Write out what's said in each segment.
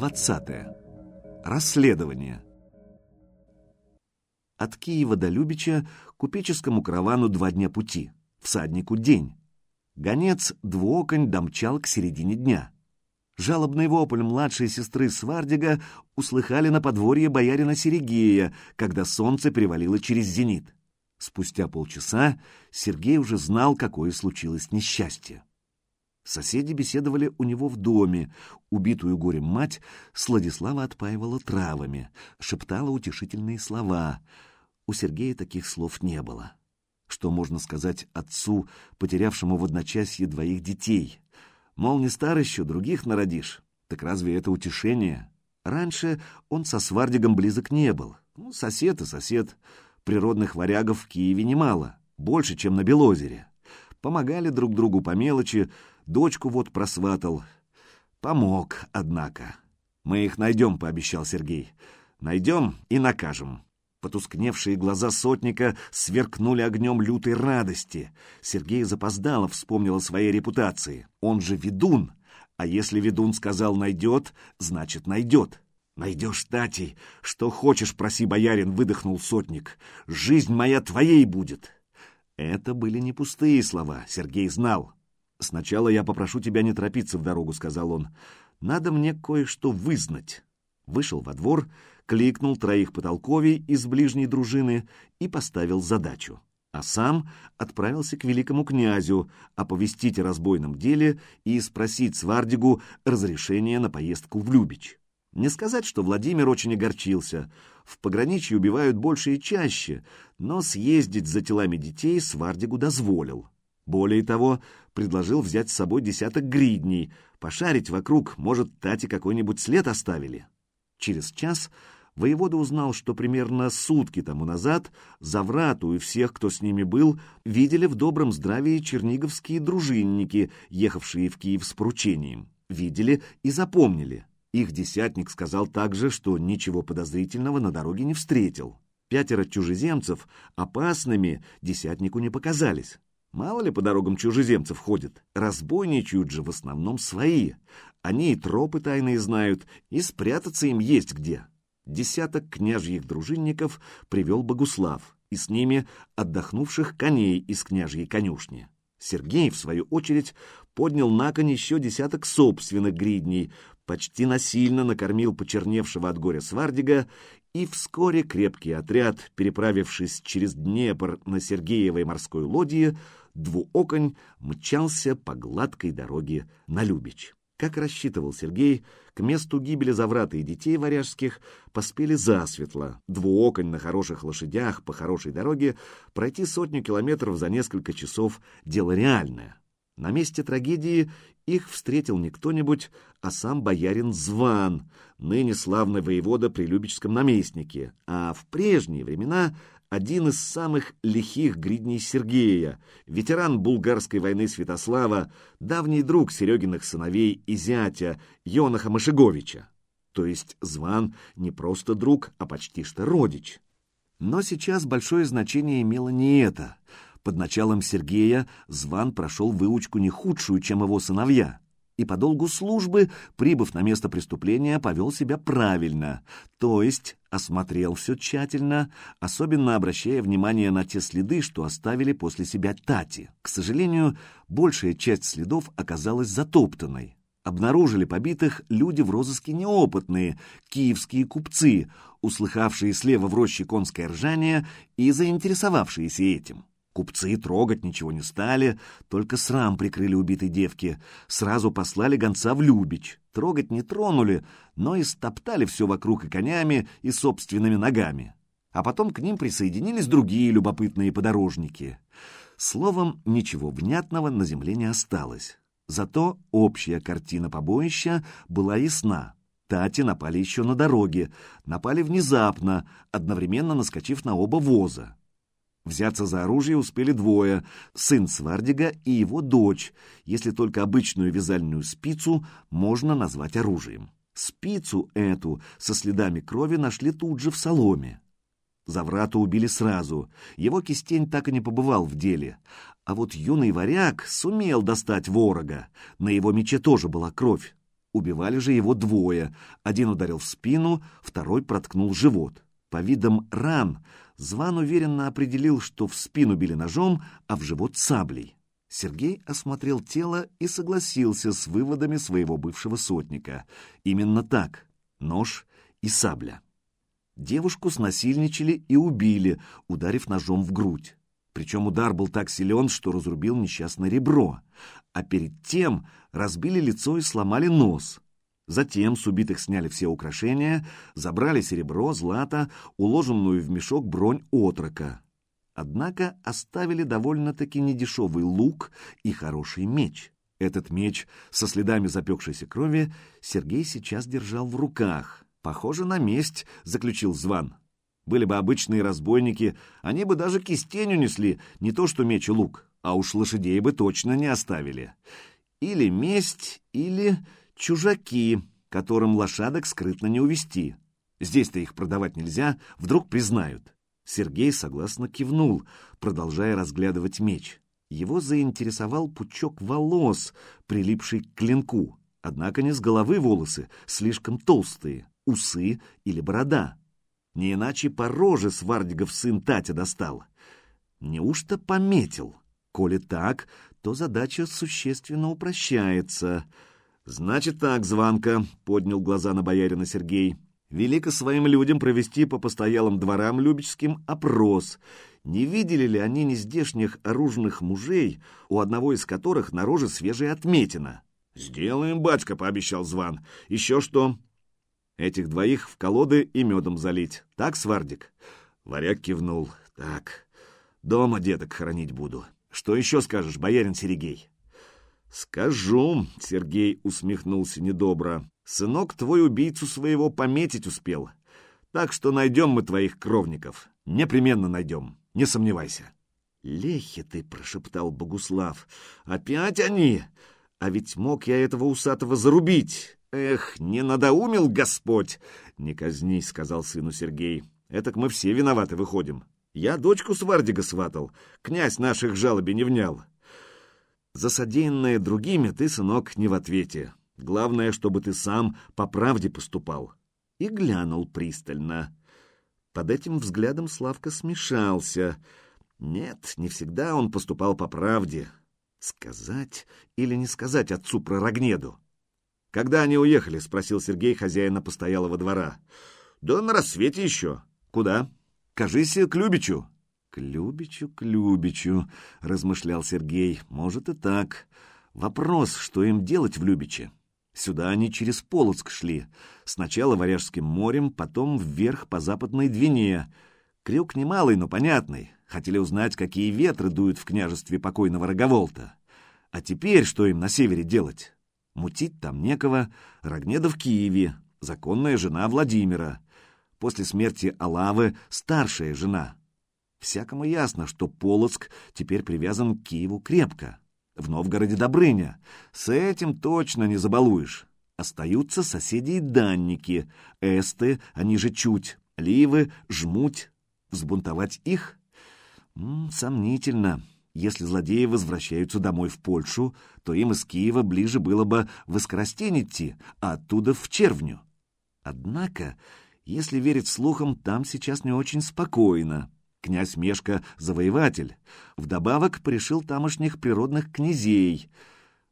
20. Расследование. От Киева до Любича купеческому каравану два дня пути, всаднику день. Гонец двуоконь домчал к середине дня. Жалобный вопль младшей сестры Свардига услыхали на подворье боярина Серегея, когда солнце привалило через зенит. Спустя полчаса Сергей уже знал, какое случилось несчастье. Соседи беседовали у него в доме. Убитую горем мать Сладислава отпаивала травами, шептала утешительные слова. У Сергея таких слов не было. Что можно сказать отцу, потерявшему в одночасье двоих детей? Мол, не стар еще, других народишь. Так разве это утешение? Раньше он со Свардигом близок не был. Ну, сосед и сосед. Природных варягов в Киеве немало, больше, чем на Белозере. Помогали друг другу по мелочи, Дочку вот просватал. Помог, однако. Мы их найдем, пообещал Сергей. Найдем и накажем. Потускневшие глаза сотника сверкнули огнем лютой радости. Сергей запоздало вспомнил о своей репутации. Он же ведун. А если ведун сказал «найдет», значит «найдет». «Найдешь, Тати, что хочешь, проси, боярин», — выдохнул сотник. «Жизнь моя твоей будет». Это были не пустые слова, Сергей знал. «Сначала я попрошу тебя не торопиться в дорогу», — сказал он. «Надо мне кое-что вызнать». Вышел во двор, кликнул троих потолковей из ближней дружины и поставил задачу. А сам отправился к великому князю оповестить о разбойном деле и спросить Свардигу разрешения на поездку в Любич. Не сказать, что Владимир очень огорчился. В пограничье убивают больше и чаще, но съездить за телами детей Свардигу дозволил. Более того, предложил взять с собой десяток гридней, пошарить вокруг, может, Тати какой-нибудь след оставили. Через час воевода узнал, что примерно сутки тому назад Заврату и всех, кто с ними был, видели в добром здравии черниговские дружинники, ехавшие в Киев с поручением. Видели и запомнили. Их десятник сказал также, что ничего подозрительного на дороге не встретил. Пятеро чужеземцев опасными десятнику не показались. Мало ли по дорогам чужеземцев ходят, разбойничают же в основном свои. Они и тропы тайные знают, и спрятаться им есть где. Десяток княжьих дружинников привел Богуслав, и с ними отдохнувших коней из княжьей конюшни. Сергей, в свою очередь, поднял на конь еще десяток собственных гридней, почти насильно накормил почерневшего от горя свардига, и вскоре крепкий отряд, переправившись через Днепр на Сергеевой морской лодье, двуоконь мчался по гладкой дороге на Любич. Как рассчитывал Сергей, к месту гибели Заврата и детей варяжских поспели засветло. Двуоконь на хороших лошадях по хорошей дороге пройти сотню километров за несколько часов — дело реальное. На месте трагедии их встретил не кто-нибудь, а сам боярин Зван, ныне славный воевода при Любечском наместнике, а в прежние времена один из самых лихих гридней Сергея, ветеран булгарской войны Святослава, давний друг Серегиных сыновей и зятя Йонаха Машиговича. То есть Зван не просто друг, а почти что родич. Но сейчас большое значение имело не это. Под началом Сергея Зван прошел выучку не худшую, чем его сыновья и по долгу службы, прибыв на место преступления, повел себя правильно, то есть осмотрел все тщательно, особенно обращая внимание на те следы, что оставили после себя Тати. К сожалению, большая часть следов оказалась затоптанной. Обнаружили побитых люди в розыске неопытные, киевские купцы, услыхавшие слева в роще конское ржание и заинтересовавшиеся этим. Купцы трогать ничего не стали, только срам прикрыли убитой девки. Сразу послали гонца в Любич. Трогать не тронули, но и стоптали все вокруг и конями, и собственными ногами. А потом к ним присоединились другие любопытные подорожники. Словом, ничего внятного на земле не осталось. Зато общая картина побоища была ясна. Тати напали еще на дороге, напали внезапно, одновременно наскочив на оба воза. Взяться за оружие успели двое — сын Свардига и его дочь, если только обычную вязальную спицу можно назвать оружием. Спицу эту со следами крови нашли тут же в соломе. Заврата убили сразу, его кистень так и не побывал в деле. А вот юный варяг сумел достать ворога, на его мече тоже была кровь. Убивали же его двое. Один ударил в спину, второй проткнул живот. По видам ран Зван уверенно определил, что в спину били ножом, а в живот саблей. Сергей осмотрел тело и согласился с выводами своего бывшего сотника. Именно так — нож и сабля. Девушку снасильничали и убили, ударив ножом в грудь. Причем удар был так силен, что разрубил несчастное ребро, а перед тем разбили лицо и сломали нос. Затем с убитых сняли все украшения, забрали серебро, злато, уложенную в мешок бронь отрока. Однако оставили довольно-таки недешевый лук и хороший меч. Этот меч со следами запекшейся крови Сергей сейчас держал в руках. «Похоже на месть», — заключил Зван. «Были бы обычные разбойники, они бы даже кистень унесли, не то что меч и лук, а уж лошадей бы точно не оставили. Или месть, или чужаки, которым лошадок скрытно не увести. Здесь-то их продавать нельзя, вдруг признают. Сергей согласно кивнул, продолжая разглядывать меч. Его заинтересовал пучок волос, прилипший к клинку. Однако не с головы волосы, слишком толстые, усы или борода. Не иначе по роже Свардигов сын Татя достал. Неужто пометил? Коли так, то задача существенно упрощается — «Значит так, Званка», — поднял глаза на боярина Сергей, — «велико своим людям провести по постоялым дворам любечским опрос. Не видели ли они нездешних оружных мужей, у одного из которых на роже свежая отметина?» «Сделаем, батька», — пообещал Зван. «Еще что?» «Этих двоих в колоды и медом залить. Так, Свардик?» Варяг кивнул. «Так, дома деток хоронить буду. Что еще скажешь, боярин Сергей?» «Скажу», — Сергей усмехнулся недобро, — «сынок твой убийцу своего пометить успел. Так что найдем мы твоих кровников. Непременно найдем, не сомневайся». «Лехи ты», — прошептал Богуслав, — «опять они! А ведь мог я этого усатого зарубить. Эх, не надоумил Господь!» «Не казнись», — сказал сыну Сергей. «Этак мы все виноваты выходим. Я дочку Свардига сватал, князь наших жалобе не внял. За содеянное другими ты, сынок, не в ответе. Главное, чтобы ты сам по правде поступал. И глянул пристально. Под этим взглядом Славка смешался. Нет, не всегда он поступал по правде. Сказать или не сказать отцу про Рогнеду? «Когда они уехали?» — спросил Сергей хозяина постоялого двора. «Да на рассвете еще. Куда?» «Кажись, к Любичу». «К Любичу, к Любичу», — размышлял Сергей. «Может и так. Вопрос, что им делать в Любиче?» Сюда они через Полоцк шли. Сначала Варяжским морем, потом вверх по западной Двине. Крюк немалый, но понятный. Хотели узнать, какие ветры дуют в княжестве покойного Роговолта. А теперь что им на севере делать? Мутить там некого. Рогнеда в Киеве, законная жена Владимира. После смерти Алавы старшая жена — Всякому ясно, что Полоцк теперь привязан к Киеву крепко. В Новгороде Добрыня. С этим точно не забалуешь. Остаются соседи и данники. Эсты, они же чуть. Ливы, жмуть. Взбунтовать их? М -м, сомнительно. Если злодеи возвращаются домой в Польшу, то им из Киева ближе было бы в Искоростень идти, а оттуда в Червню. Однако, если верить слухам, там сейчас не очень спокойно. Князь Мешка — завоеватель. Вдобавок пришил тамошних природных князей.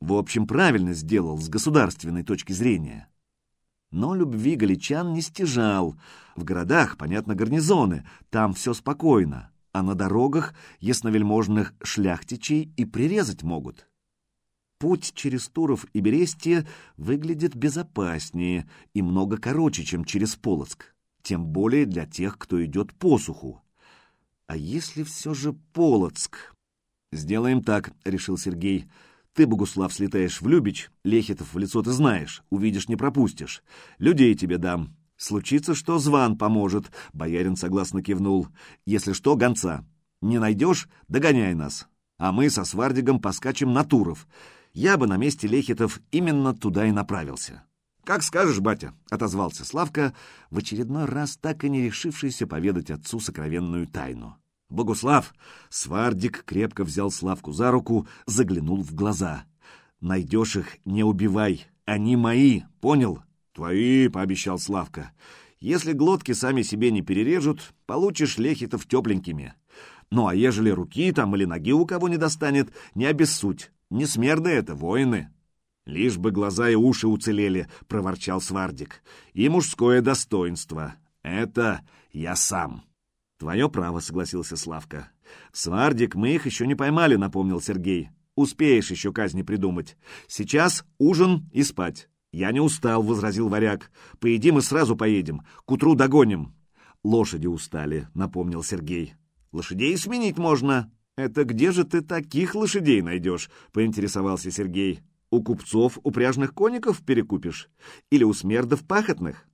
В общем, правильно сделал с государственной точки зрения. Но любви галичан не стяжал. В городах, понятно, гарнизоны, там все спокойно, а на дорогах ясновельможных шляхтичей и прирезать могут. Путь через Туров и Берестие выглядит безопаснее и много короче, чем через Полоцк, тем более для тех, кто идет по суху. А если все же Полоцк? Сделаем так, решил Сергей. Ты, Богуслав, слетаешь в Любич, Лехитов в лицо ты знаешь, увидишь, не пропустишь. Людей тебе дам. Случится, что зван поможет, боярин согласно кивнул. Если что, гонца. Не найдешь, догоняй нас. А мы со Свардигом поскачем на Туров. Я бы на месте Лехитов именно туда и направился. «Как скажешь, батя», — отозвался Славка, в очередной раз так и не решившийся поведать отцу сокровенную тайну. «Богуслав!» — Свардик крепко взял Славку за руку, заглянул в глаза. «Найдешь их, не убивай. Они мои, понял? Твои, пообещал Славка. Если глотки сами себе не перережут, получишь лехитов тепленькими. Ну а ежели руки там или ноги у кого не достанет, не обессудь. Не смерды это, воины. Лишь бы глаза и уши уцелели, проворчал Свардик. И мужское достоинство. Это я сам. Твое право, согласился Славка. Свардик, мы их еще не поймали, напомнил Сергей. Успеешь еще казни придумать. Сейчас ужин и спать. Я не устал, возразил варяг. Поедим и сразу поедем. К утру догоним. Лошади устали, напомнил Сергей. Лошадей сменить можно. Это где же ты таких лошадей найдешь? Поинтересовался Сергей. У купцов упряжных коников перекупишь? Или у смердов пахотных?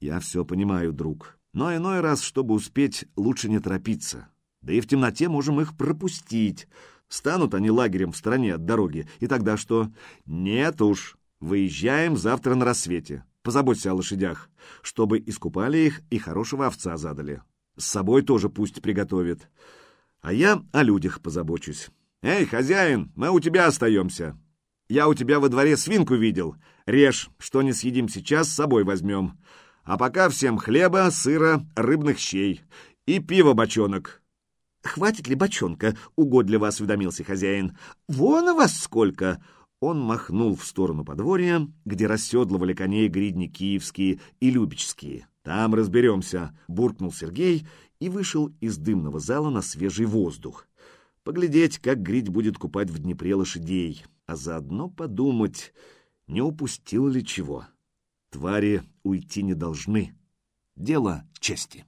Я все понимаю, друг. Но иной раз, чтобы успеть, лучше не торопиться. Да и в темноте можем их пропустить. Станут они лагерем в стороне от дороги, и тогда что? Нет уж, выезжаем завтра на рассвете. Позаботься о лошадях, чтобы искупали их и хорошего овца задали. С собой тоже пусть приготовит. А я о людях позабочусь. Эй, хозяин, мы у тебя остаемся. Я у тебя во дворе свинку видел. Режь, что не съедим сейчас, с собой возьмем. А пока всем хлеба, сыра, рыбных щей и пиво бочонок. «Хватит ли бочонка?» — угодливо осведомился хозяин. «Вон у вас сколько!» Он махнул в сторону подворья, где расседлывали коней гридни киевские и любические. «Там разберемся», — буркнул Сергей и вышел из дымного зала на свежий воздух. Поглядеть, как гридь будет купать в Днепре лошадей, а заодно подумать, не упустил ли чего. Твари уйти не должны. Дело чести.